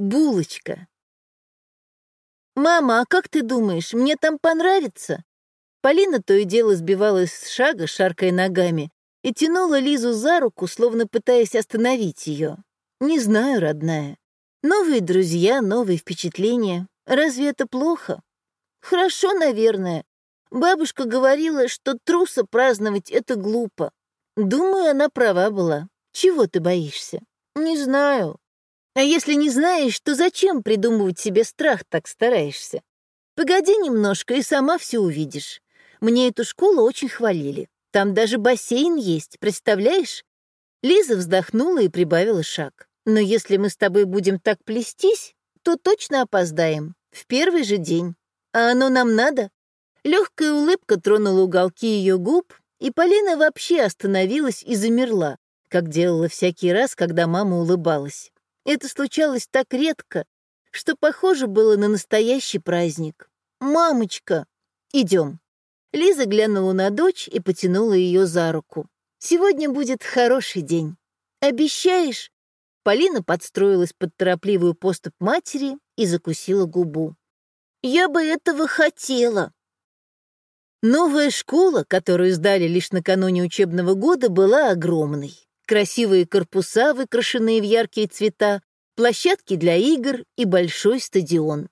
Булочка. «Мама, а как ты думаешь, мне там понравится?» Полина то и дело сбивалась с шага, шаркая ногами, и тянула Лизу за руку, словно пытаясь остановить ее. «Не знаю, родная. Новые друзья, новые впечатления. Разве это плохо?» «Хорошо, наверное. Бабушка говорила, что труса праздновать — это глупо. Думаю, она права была. Чего ты боишься?» «Не знаю. А если не знаешь, то зачем придумывать себе страх так стараешься? Погоди немножко, и сама все увидишь. Мне эту школу очень хвалили. Там даже бассейн есть, представляешь? Лиза вздохнула и прибавила шаг. Но если мы с тобой будем так плестись, то точно опоздаем. В первый же день. А оно нам надо? Легкая улыбка тронула уголки ее губ, и Полина вообще остановилась и замерла, как делала всякий раз, когда мама улыбалась. Это случалось так редко, что похоже было на настоящий праздник. «Мамочка, идем». Лиза глянула на дочь и потянула ее за руку. «Сегодня будет хороший день. Обещаешь?» Полина подстроилась под торопливую поступ матери и закусила губу. «Я бы этого хотела». Новая школа, которую сдали лишь накануне учебного года, была огромной. Красивые корпуса, выкрашенные в яркие цвета, площадки для игр и большой стадион.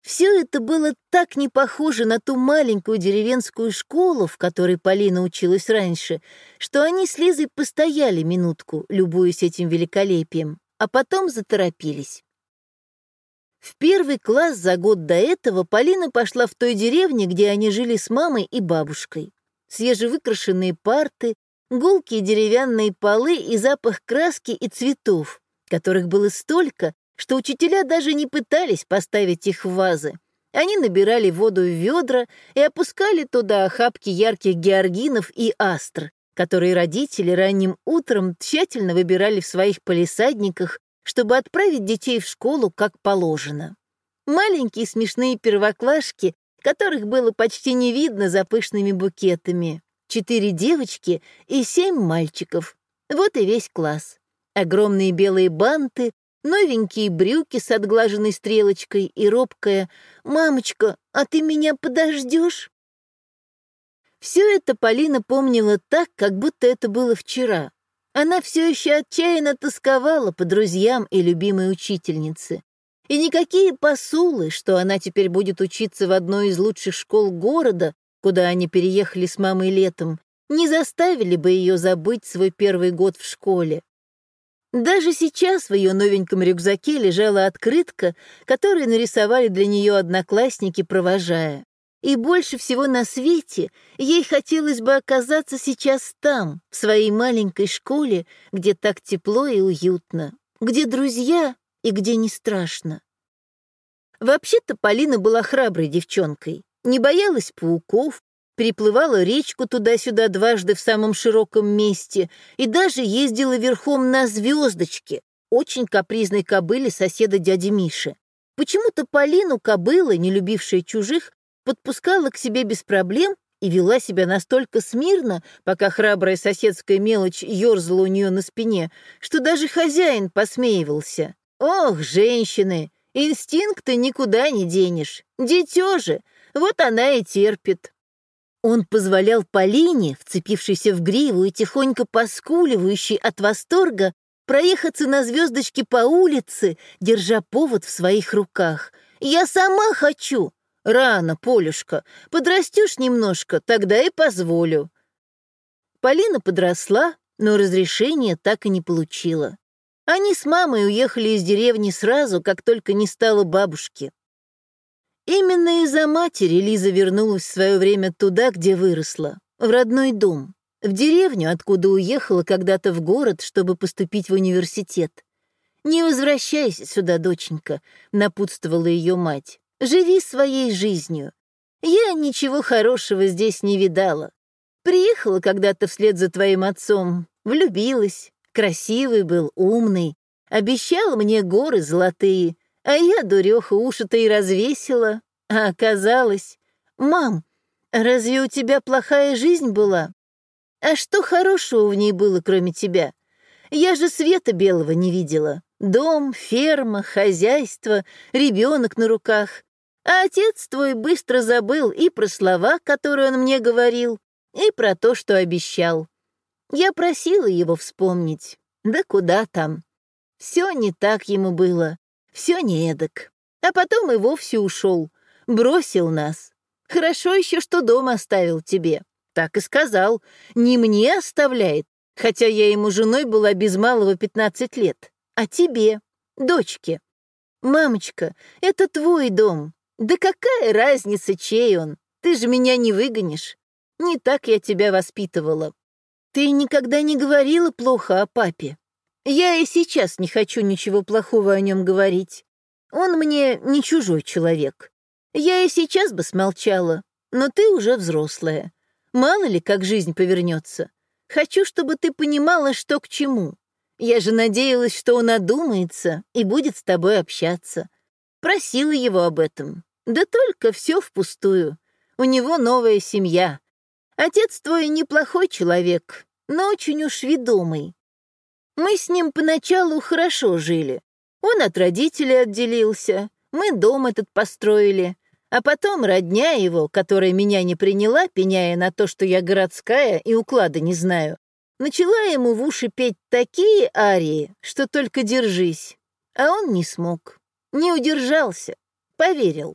Все это было так не похоже на ту маленькую деревенскую школу, в которой Полина училась раньше, что они с Лизой постояли минутку, любуясь этим великолепием, а потом заторопились. В первый класс за год до этого Полина пошла в той деревне, где они жили с мамой и бабушкой. Свежевыкрашенные парты, гулкие деревянные полы и запах краски и цветов, которых было столько, что учителя даже не пытались поставить их в вазы. Они набирали воду в ведра и опускали туда охапки ярких георгинов и астр, которые родители ранним утром тщательно выбирали в своих полисадниках, чтобы отправить детей в школу как положено. Маленькие смешные первоклашки, которых было почти не видно за пышными букетами. Четыре девочки и семь мальчиков. Вот и весь класс. Огромные белые банты, новенькие брюки с отглаженной стрелочкой и робкая «Мамочка, а ты меня подождешь?» Все это Полина помнила так, как будто это было вчера. Она все еще отчаянно тосковала по друзьям и любимой учительнице. И никакие посулы, что она теперь будет учиться в одной из лучших школ города, куда они переехали с мамой летом, не заставили бы ее забыть свой первый год в школе. Даже сейчас в ее новеньком рюкзаке лежала открытка, которую нарисовали для нее одноклассники, провожая. И больше всего на свете ей хотелось бы оказаться сейчас там, в своей маленькой школе, где так тепло и уютно, где друзья и где не страшно. Вообще-то Полина была храброй девчонкой, не боялась пауков, переплывала речку туда-сюда дважды в самом широком месте и даже ездила верхом на звездочке, очень капризной кобыле соседа дяди Миши. Почему-то Полину кобыла, не любившая чужих, подпускала к себе без проблем и вела себя настолько смирно, пока храбрая соседская мелочь ерзала у нее на спине, что даже хозяин посмеивался. «Ох, женщины, инстинкты никуда не денешь. Дитё же, вот она и терпит. Он позволял Полине, вцепившейся в гриву и тихонько поскуливающей от восторга, проехаться на звездочке по улице, держа повод в своих руках. «Я сама хочу!» «Рано, Полюшка, подрастешь немножко, тогда и позволю». Полина подросла, но разрешения так и не получила. Они с мамой уехали из деревни сразу, как только не стало бабушки. Именно из-за матери Лиза вернулась в свое время туда, где выросла, в родной дом, в деревню, откуда уехала когда-то в город, чтобы поступить в университет. «Не возвращайся сюда, доченька», — напутствовала ее мать. «Живи своей жизнью. Я ничего хорошего здесь не видала. Приехала когда-то вслед за твоим отцом, влюбилась, красивый был, умный, обещал мне горы золотые, а я, дуреха, уши-то и развесила. А оказалось... Мам, разве у тебя плохая жизнь была? А что хорошего в ней было, кроме тебя? Я же света белого не видела. Дом, ферма, хозяйство, ребенок на руках. А отец твой быстро забыл и про слова, которые он мне говорил, и про то, что обещал. Я просила его вспомнить. Да куда там? Все не так ему было, все не эдак. А потом и вовсе ушел, бросил нас. Хорошо еще, что дом оставил тебе. Так и сказал. Не мне оставляет, хотя я ему женой была без малого 15 лет а тебе, дочке. Мамочка, это твой дом. Да какая разница, чей он? Ты же меня не выгонишь. Не так я тебя воспитывала. Ты никогда не говорила плохо о папе. Я и сейчас не хочу ничего плохого о нем говорить. Он мне не чужой человек. Я и сейчас бы смолчала, но ты уже взрослая. Мало ли, как жизнь повернется. Хочу, чтобы ты понимала, что к чему. Я же надеялась, что он одумается и будет с тобой общаться. Просила его об этом. Да только все впустую. У него новая семья. Отец твой неплохой человек, но очень уж ведомый. Мы с ним поначалу хорошо жили. Он от родителей отделился, мы дом этот построили, а потом родня его, которая меня не приняла, пеняя на то, что я городская и уклада не знаю, Начала ему в уши петь такие арии, что только держись. А он не смог, не удержался, поверил.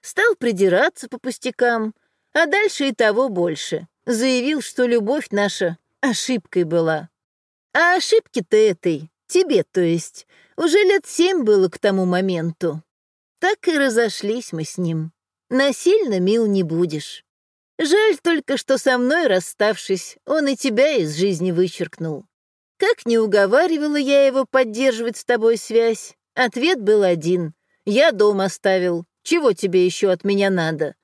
Стал придираться по пустякам, а дальше и того больше. Заявил, что любовь наша ошибкой была. А ошибки-то этой, тебе, то есть, уже лет семь было к тому моменту. Так и разошлись мы с ним. Насильно мил не будешь. Жаль только, что со мной, расставшись, он и тебя из жизни вычеркнул. Как не уговаривала я его поддерживать с тобой связь, ответ был один. Я дом оставил. Чего тебе еще от меня надо?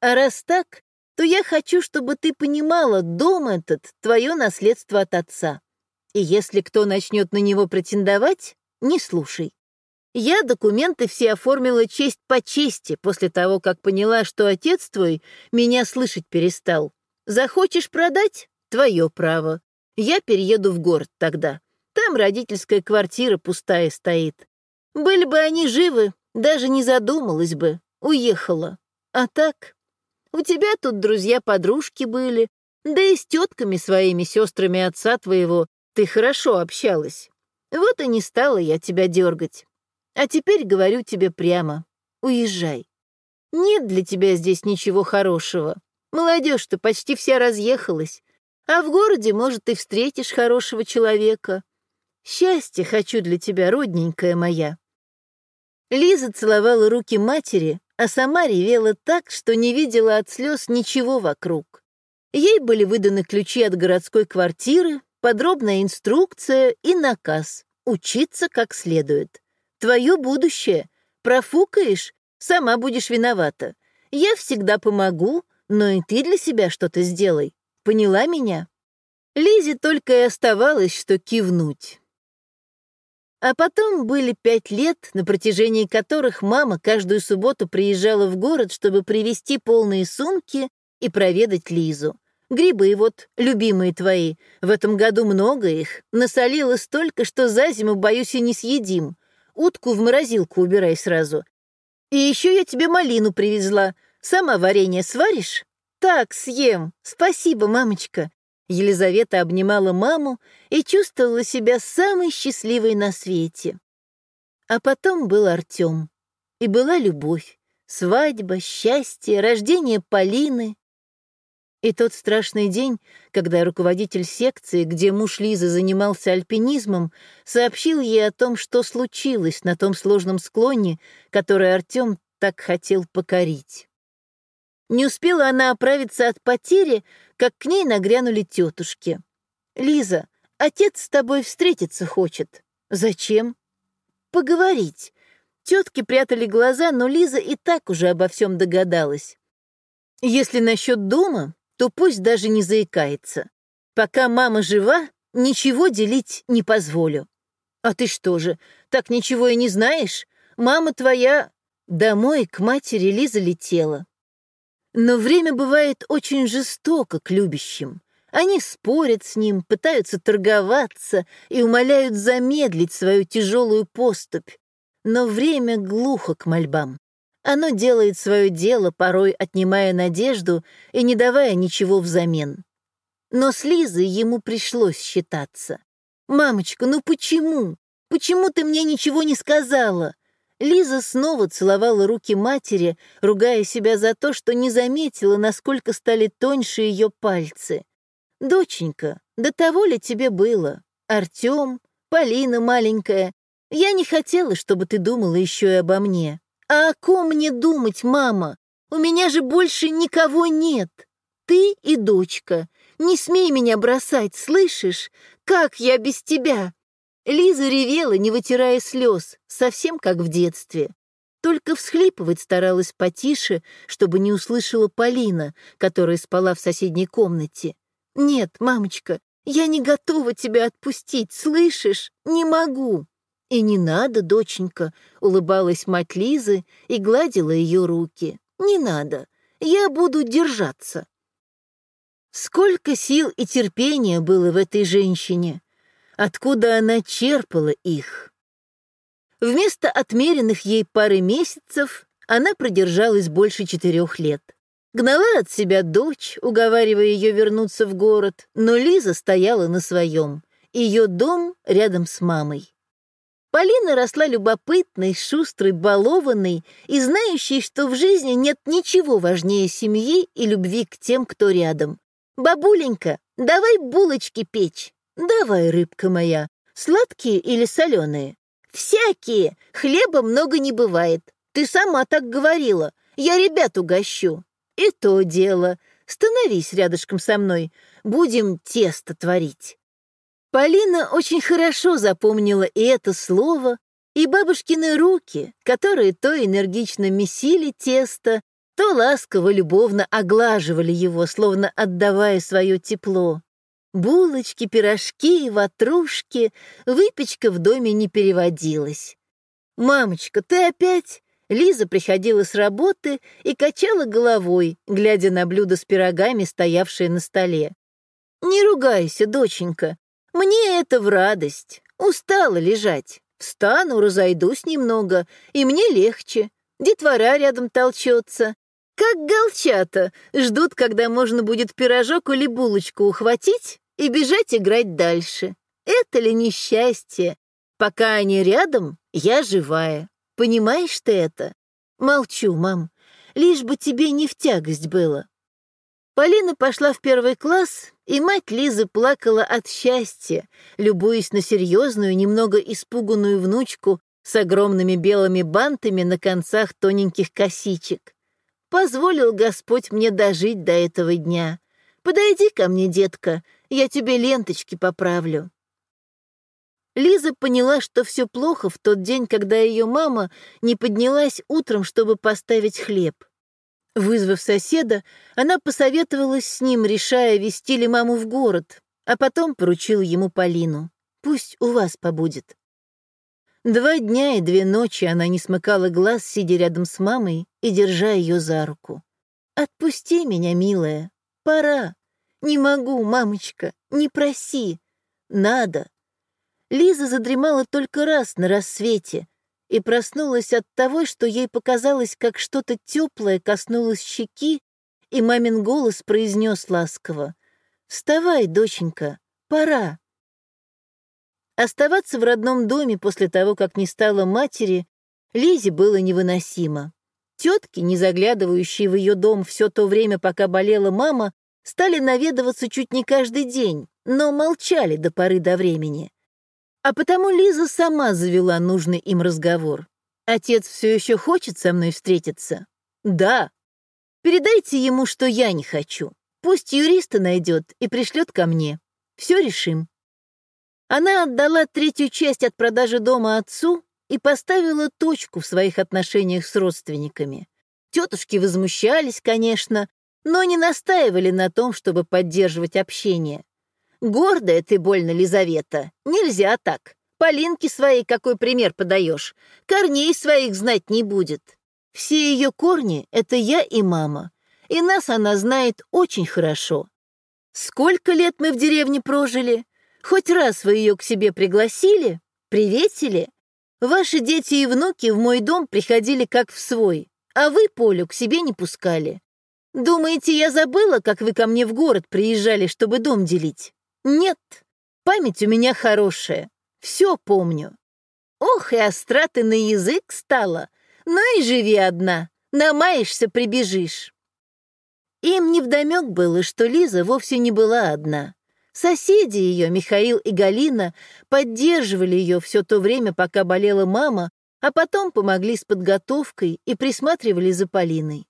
А раз так, то я хочу, чтобы ты понимала, дом этот — твое наследство от отца. И если кто начнет на него претендовать, не слушай. Я документы все оформила честь по чести после того, как поняла, что отец твой меня слышать перестал. Захочешь продать — твое право. Я перееду в город тогда. Там родительская квартира пустая стоит. Были бы они живы, даже не задумалась бы, уехала. А так, у тебя тут друзья-подружки были, да и с тетками своими сестрами отца твоего ты хорошо общалась. Вот и не стала я тебя дергать. А теперь говорю тебе прямо, уезжай. Нет для тебя здесь ничего хорошего. Молодежь-то почти вся разъехалась. А в городе, может, ты встретишь хорошего человека. Счастье хочу для тебя, родненькая моя». Лиза целовала руки матери, а сама ревела так, что не видела от слез ничего вокруг. Ей были выданы ключи от городской квартиры, подробная инструкция и наказ — учиться как следует. Твое будущее. Профукаешь, сама будешь виновата. Я всегда помогу, но и ты для себя что-то сделай. Поняла меня?» Лизе только и оставалось, что кивнуть. А потом были пять лет, на протяжении которых мама каждую субботу приезжала в город, чтобы привезти полные сумки и проведать Лизу. Грибы вот, любимые твои, в этом году много их, насолила столько, что за зиму, боюсь, и не съедим. Утку в морозилку убирай сразу. И еще я тебе малину привезла. Сама варенье сваришь? Так, съем. Спасибо, мамочка. Елизавета обнимала маму и чувствовала себя самой счастливой на свете. А потом был Артем. И была любовь, свадьба, счастье, рождение Полины, и тот страшный день, когда руководитель секции, где муж Лизы занимался альпинизмом, сообщил ей о том, что случилось на том сложном склоне, который Артем так хотел покорить. Не успела она оправиться от потери, как к ней нагрянули тетушки. «Лиза, отец с тобой встретиться хочет». «Зачем?» «Поговорить». Тетки прятали глаза, но Лиза и так уже обо всем догадалась. Если насчет дома, то пусть даже не заикается. Пока мама жива, ничего делить не позволю. А ты что же, так ничего и не знаешь? Мама твоя домой к матери Лиза летела. Но время бывает очень жестоко к любящим. Они спорят с ним, пытаются торговаться и умоляют замедлить свою тяжелую поступь. Но время глухо к мольбам. Оно делает свое дело, порой отнимая надежду и не давая ничего взамен. Но с Лизой ему пришлось считаться. «Мамочка, ну почему? Почему ты мне ничего не сказала?» Лиза снова целовала руки матери, ругая себя за то, что не заметила, насколько стали тоньше ее пальцы. «Доченька, до того ли тебе было? Артем, Полина маленькая. Я не хотела, чтобы ты думала еще и обо мне. А о ком мне думать, мама? У меня же больше никого нет. Ты и дочка. Не смей меня бросать, слышишь? Как я без тебя?» Лиза ревела, не вытирая слез, совсем как в детстве. Только всхлипывать старалась потише, чтобы не услышала Полина, которая спала в соседней комнате. «Нет, мамочка, я не готова тебя отпустить, слышишь? Не могу!» «И не надо, доченька», — улыбалась мать Лизы и гладила ее руки. «Не надо, я буду держаться». Сколько сил и терпения было в этой женщине! Откуда она черпала их? Вместо отмеренных ей пары месяцев она продержалась больше четырех лет. Гнала от себя дочь, уговаривая ее вернуться в город, но Лиза стояла на своем. Ее дом рядом с мамой. Полина росла любопытной, шустрой, балованной и знающей, что в жизни нет ничего важнее семьи и любви к тем, кто рядом. «Бабуленька, давай булочки печь». «Давай, рыбка моя, сладкие или соленые?» «Всякие, хлеба много не бывает. Ты сама так говорила. Я ребят угощу». «И то дело. Становись рядышком со мной. Будем тесто творить». Полина очень хорошо запомнила и это слово, и бабушкины руки, которые то энергично месили тесто, то ласково, любовно оглаживали его, словно отдавая свое тепло. Булочки, пирожки, ватрушки, выпечка в доме не переводилась. «Мамочка, ты опять?» Лиза приходила с работы и качала головой, глядя на блюдо с пирогами, стоявшее на столе. «Не ругайся, доченька. Мне это в радость. Устала лежать. Встану, разойдусь немного, и мне легче. Детвора рядом толчется. Как голчата, ждут, когда можно будет пирожок или булочку ухватить и бежать играть дальше. Это ли несчастье? Пока они рядом, я живая. Понимаешь ты это? Молчу, мам. Лишь бы тебе не в тягость было. Полина пошла в первый класс, и мать Лизы плакала от счастья, любуясь на серьезную, немного испуганную внучку с огромными белыми бантами на концах тоненьких косичек. Позволил Господь мне дожить до этого дня. Подойди ко мне, детка, я тебе ленточки поправлю. Лиза поняла, что все плохо в тот день, когда ее мама не поднялась утром, чтобы поставить хлеб. Вызвав соседа, она посоветовалась с ним, решая, вести ли маму в город, а потом поручила ему Полину. «Пусть у вас побудет». Два дня и две ночи она не смыкала глаз, сидя рядом с мамой и держа ее за руку. «Отпусти меня, милая, пора. «Не могу, мамочка, не проси. Надо». Лиза задремала только раз на рассвете и проснулась от того, что ей показалось, как что-то теплое коснулось щеки, и мамин голос произнес ласково. «Вставай, доченька, пора». Оставаться в родном доме после того, как не стало матери, Лизе было невыносимо. Тетки, не заглядывающие в ее дом все то время, пока болела мама, стали наведываться чуть не каждый день, но молчали до поры до времени. А потому Лиза сама завела нужный им разговор. «Отец все еще хочет со мной встретиться?» «Да». «Передайте ему, что я не хочу. Пусть юриста найдет и пришлет ко мне. Все решим». Она отдала третью часть от продажи дома отцу и поставила точку в своих отношениях с родственниками. Тетушки возмущались, конечно, но не настаивали на том, чтобы поддерживать общение. «Гордая ты больно, Лизавета, нельзя так. Полинке своей какой пример подаешь, корней своих знать не будет. Все ее корни — это я и мама, и нас она знает очень хорошо. Сколько лет мы в деревне прожили? Хоть раз вы ее к себе пригласили? Приветили? Ваши дети и внуки в мой дом приходили как в свой, а вы Полю к себе не пускали. Думаете, я забыла, как вы ко мне в город приезжали, чтобы дом делить? Нет, память у меня хорошая, все помню. Ох, и остра ты на язык стала. Ну и живи одна, намаешься, прибежишь. Им невдомек было, что Лиза вовсе не была одна. Соседи ее, Михаил и Галина, поддерживали ее все то время, пока болела мама, а потом помогли с подготовкой и присматривали за Полиной.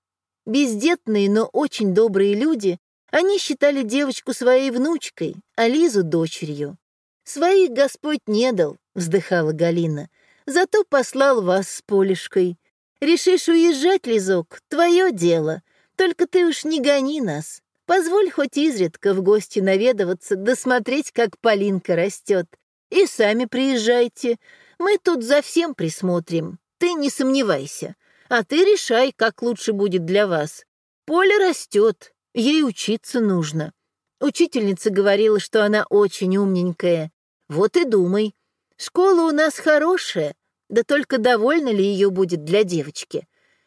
Бездетные, но очень добрые люди, они считали девочку своей внучкой, а Лизу — дочерью. «Своих Господь не дал», — вздыхала Галина, «зато послал вас с Полишкой. Решишь уезжать, Лизок, твое дело, только ты уж не гони нас. Позволь хоть изредка в гости наведываться, досмотреть, как Полинка растет. И сами приезжайте. Мы тут за всем присмотрим. Ты не сомневайся. А ты решай, как лучше будет для вас. Поля растет, ей учиться нужно. Учительница говорила, что она очень умненькая. Вот и думай. Школа у нас хорошая, да только довольна ли ее будет для девочки?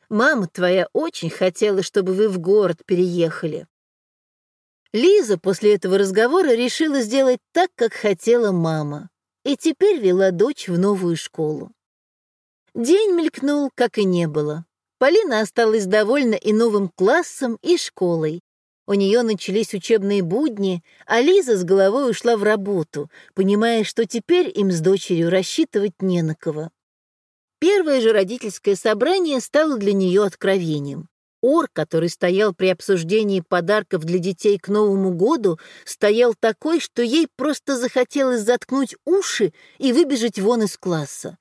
Мама твоя очень хотела, чтобы вы в город переехали». Лиза после этого разговора решила сделать так, как хотела мама, и теперь вела дочь в новую школу. День мелькнул, как и не было. Полина осталась довольна и новым классом, и школой. У нее начались учебные будни, а Лиза с головой ушла в работу, понимая, что теперь им с дочерью рассчитывать не на кого. Первое же родительское собрание стало для нее откровением. Ор, который стоял при обсуждении подарков для детей к Новому году, стоял такой, что ей просто захотелось заткнуть уши и выбежать вон из класса.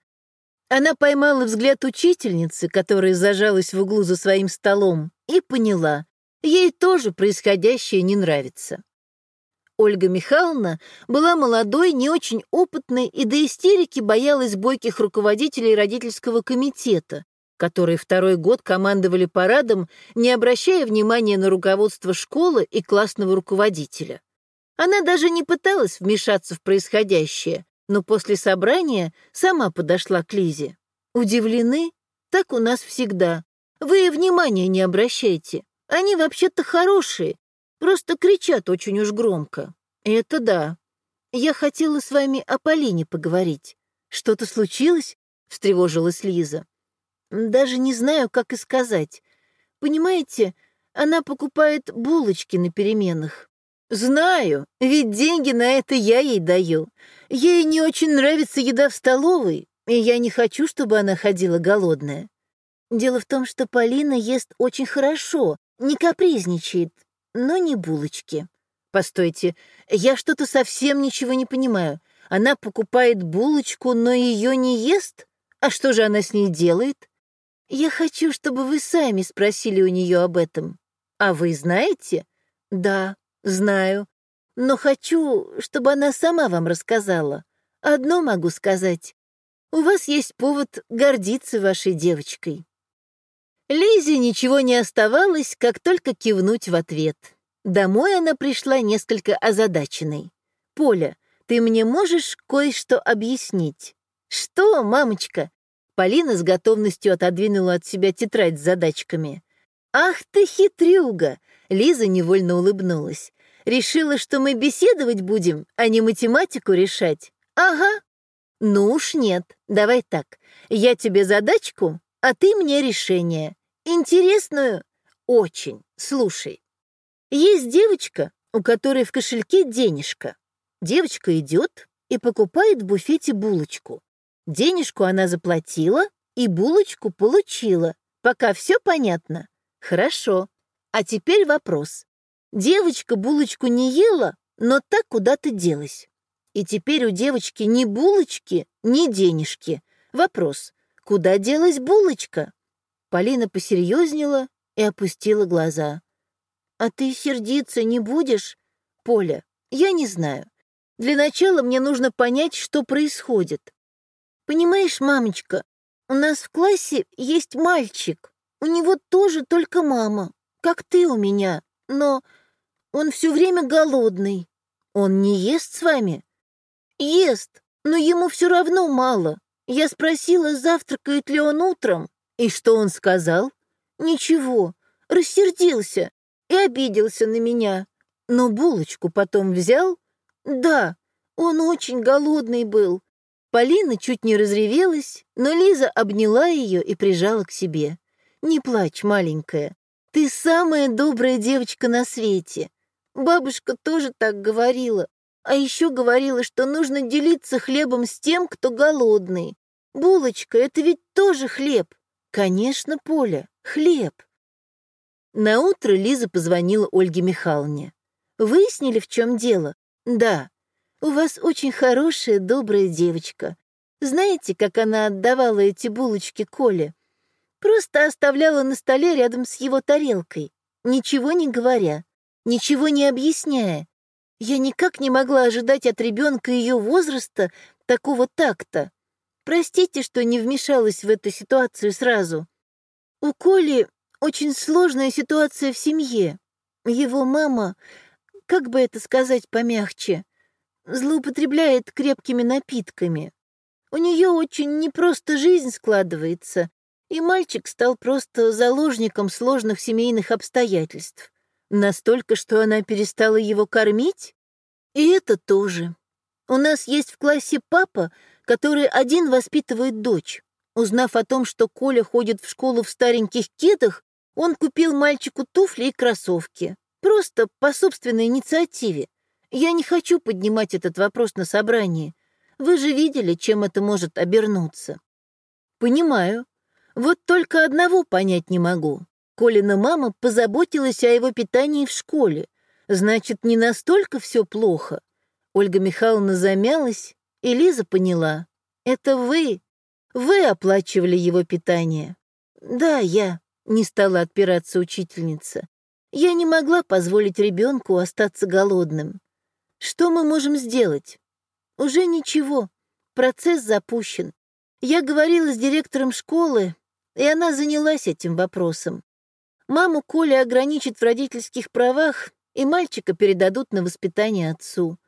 Она поймала взгляд учительницы, которая зажалась в углу за своим столом, и поняла, ей тоже происходящее не нравится. Ольга Михайловна была молодой, не очень опытной и до истерики боялась бойких руководителей родительского комитета, которые второй год командовали парадом, не обращая внимания на руководство школы и классного руководителя. Она даже не пыталась вмешаться в происходящее, но после собрания сама подошла к Лизе. «Удивлены? Так у нас всегда. Вы внимания не обращайте. Они вообще-то хорошие, Просто кричат очень уж громко. Это да. Я хотела с вами о Полине поговорить. Что-то случилось? Встревожилась Лиза. Даже не знаю, как и сказать. Понимаете, она покупает булочки на переменах. Знаю, ведь деньги на это я ей даю. Ей не очень нравится еда в столовой, и я не хочу, чтобы она ходила голодная. Дело в том, что Полина ест очень хорошо, не капризничает, но не булочки. Постойте, я что-то совсем ничего не понимаю. Она покупает булочку, но ее не ест? А что же она с ней делает? Я хочу, чтобы вы сами спросили у нее об этом. А вы знаете? Да, знаю. Но хочу, чтобы она сама вам рассказала. Одно могу сказать. У вас есть повод гордиться вашей девочкой. Лизе ничего не оставалось, как только кивнуть в ответ. Домой она пришла несколько озадаченной. «Поля, ты мне можешь кое-что объяснить?» «Что, мамочка?» Полина с готовностью отодвинула от себя тетрадь с задачками. «Ах ты хитрюга!» Лиза невольно улыбнулась. «Решила, что мы беседовать будем, а не математику решать?» «Ага». «Ну уж нет. Давай так. Я тебе задачку, а ты мне решение. Интересную? Очень. Слушай. Есть девочка, у которой в кошельке денежка. Девочка идет и покупает в буфете булочку. Денежку она заплатила и булочку получила. Пока все понятно? Хорошо. А теперь вопрос. Девочка булочку не ела, но так куда-то делась. И теперь у девочки ни булочки, ни денежки. Вопрос. Куда делась булочка? Полина посерьезнела и опустила глаза. «А ты сердиться не будешь?» «Поля, я не знаю. Для начала мне нужно понять, что происходит. Понимаешь, мамочка, у нас в классе есть мальчик. У него тоже только мама, как ты у меня. Но Он все время голодный. Он не ест с вами? Ест, но ему все равно мало. Я спросила, завтракает ли он утром. И что он сказал? Ничего, рассердился и обиделся на меня. Но булочку потом взял? Да, он очень голодный был. Полина чуть не разревелась, но Лиза обняла ее и прижала к себе. «Не плачь, маленькая. Ты самая добрая девочка на свете. Бабушка тоже так говорила. А еще говорила, что нужно делиться хлебом с тем, кто голодный. Булочка — это ведь тоже хлеб. Конечно, Поля, хлеб. На утро Лиза позвонила Ольге Михайловне. Выяснили, в чем дело? Да. У вас очень хорошая, добрая девочка. Знаете, как она отдавала эти булочки Коле? Просто оставляла на столе рядом с его тарелкой, ничего не говоря, ничего не объясняя. Я никак не могла ожидать от ребенка ее возраста такого такта. Простите, что не вмешалась в эту ситуацию сразу. У Коли очень сложная ситуация в семье. Его мама, как бы это сказать помягче, злоупотребляет крепкими напитками. У нее очень непросто жизнь складывается, и мальчик стал просто заложником сложных семейных обстоятельств. Настолько, что она перестала его кормить? И это тоже. У нас есть в классе папа, который один воспитывает дочь. Узнав о том, что Коля ходит в школу в стареньких кедах, он купил мальчику туфли и кроссовки. Просто по собственной инициативе. Я не хочу поднимать этот вопрос на собрании. Вы же видели, чем это может обернуться. Понимаю. Вот только одного понять не могу. Колина мама позаботилась о его питании в школе. Значит, не настолько все плохо. Ольга Михайловна замялась, и Лиза поняла. «Это вы. Вы оплачивали его питание». «Да, я», — не стала отпираться учительница. «Я не могла позволить ребенку остаться голодным. Что мы можем сделать?» «Уже ничего. Процесс запущен. Я говорила с директором школы, и она занялась этим вопросом. Маму Коля ограничит в родительских правах, и мальчика передадут на воспитание отцу.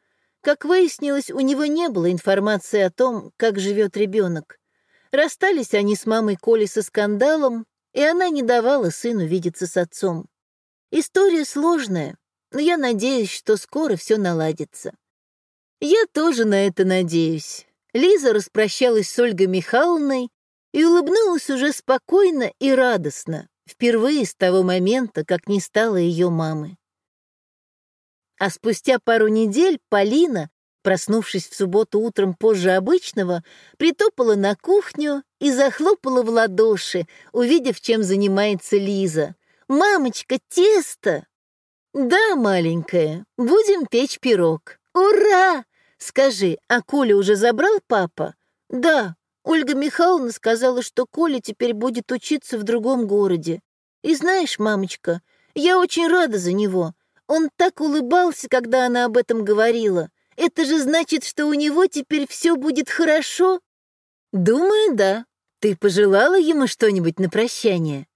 Как выяснилось, у него не было информации о том, как живет ребенок. Расстались они с мамой Коли со скандалом, и она не давала сыну видеться с отцом. История сложная, но я надеюсь, что скоро все наладится. Я тоже на это надеюсь. Лиза распрощалась с Ольгой Михайловной и улыбнулась уже спокойно и радостно, впервые с того момента, как не стало ее мамы. А спустя пару недель Полина, проснувшись в субботу утром позже обычного, притопала на кухню и захлопала в ладоши, увидев, чем занимается Лиза. «Мамочка, тесто!» «Да, маленькая, будем печь пирог. Ура! Скажи, а Коля уже забрал папа?» «Да, Ольга Михайловна сказала, что Коля теперь будет учиться в другом городе. И знаешь, мамочка, я очень рада за него. Он так улыбался, когда она об этом говорила. Это же значит, что у него теперь все будет хорошо? Думаю, да. Ты пожелала ему что-нибудь на прощание?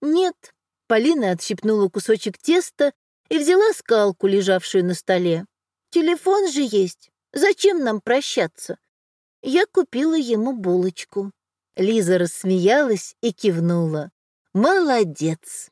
Нет. Полина отщипнула кусочек теста и взяла скалку, лежавшую на столе. Телефон же есть. Зачем нам прощаться? Я купила ему булочку. Лиза рассмеялась и кивнула. Молодец.